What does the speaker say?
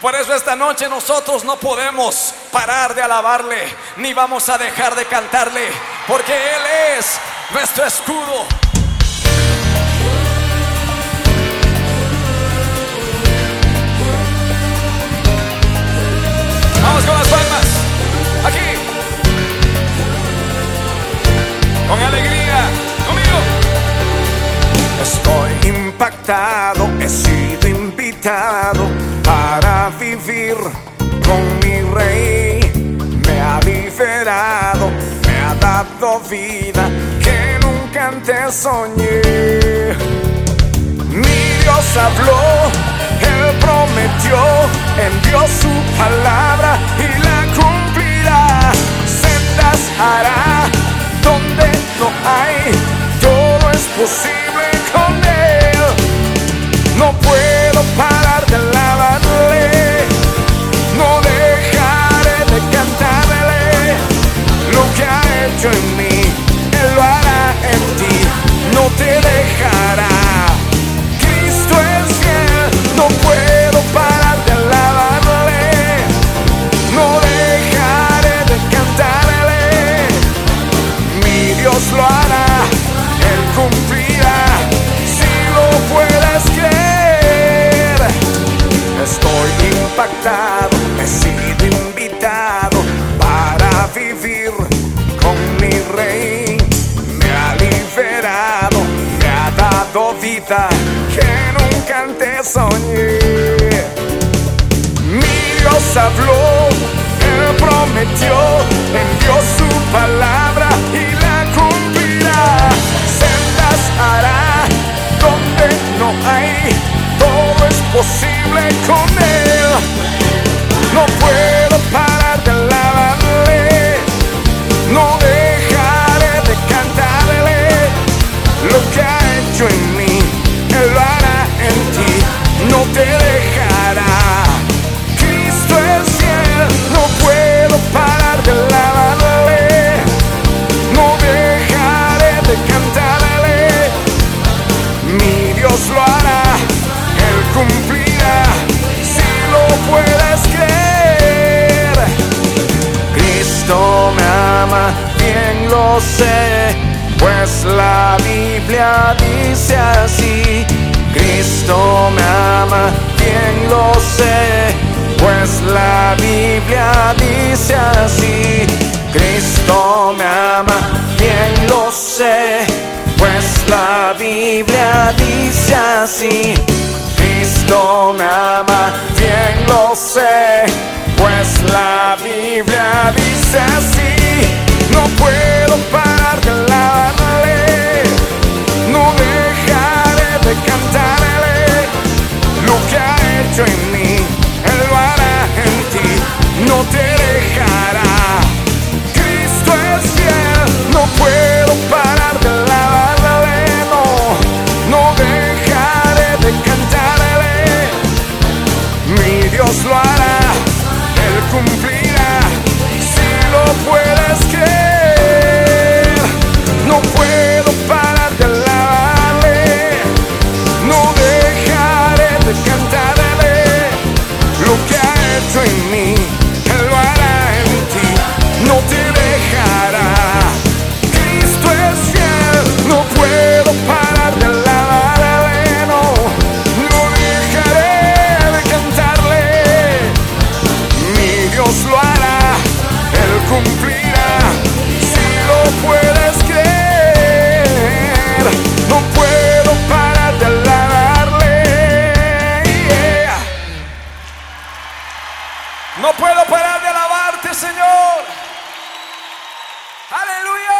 Por eso esta noche nosotros no podemos parar de alabarle, ni vamos a dejar de cantarle, porque Él es nuestro escudo. Vamos con las palmas, aquí, con alegría, conmigo. Estoy impactado, he sido invitado vivir con mi rey. Me ha liberado, me ha dado vida que nunca antes soñé. Mi Dios habló, Él prometió, envió su palabra Dios lo hará, Él cumplirá, si lo puedes creer. Estoy impactado, he sido invitado para vivir con mi rey. Me ha liberado, me ha dado vida que nunca antes soñé. Mi Dios habló, Él prometió, envió su palabra y lo sé, pues la Biblia dice así. Cristo me ama, bien lo sé, pues la Biblia dice así. Cristo me ama, bien lo sé, pues la Biblia dice así. Cristo me ama, bien lo sé, pues la Biblia dice así. No puedo parar de alabarle, No puedo parar de alabarte, Señor. Aleluya.